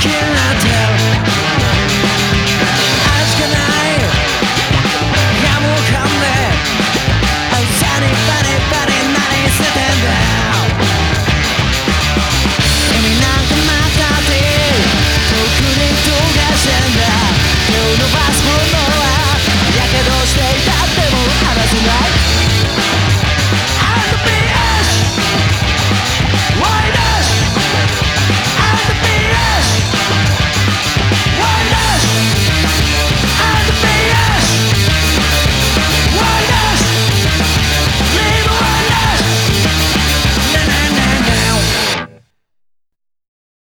嫌だ